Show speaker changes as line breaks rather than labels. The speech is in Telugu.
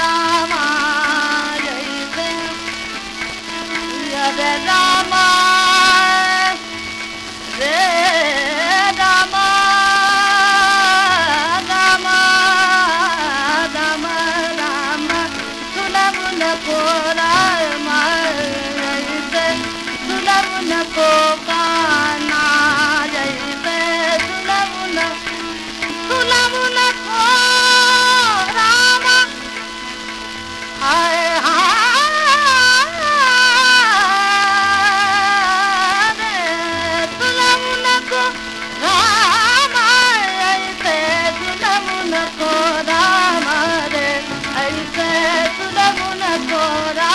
Rama, Jai Jai, Jai Jai. For mai ai te sulav na ko corazón.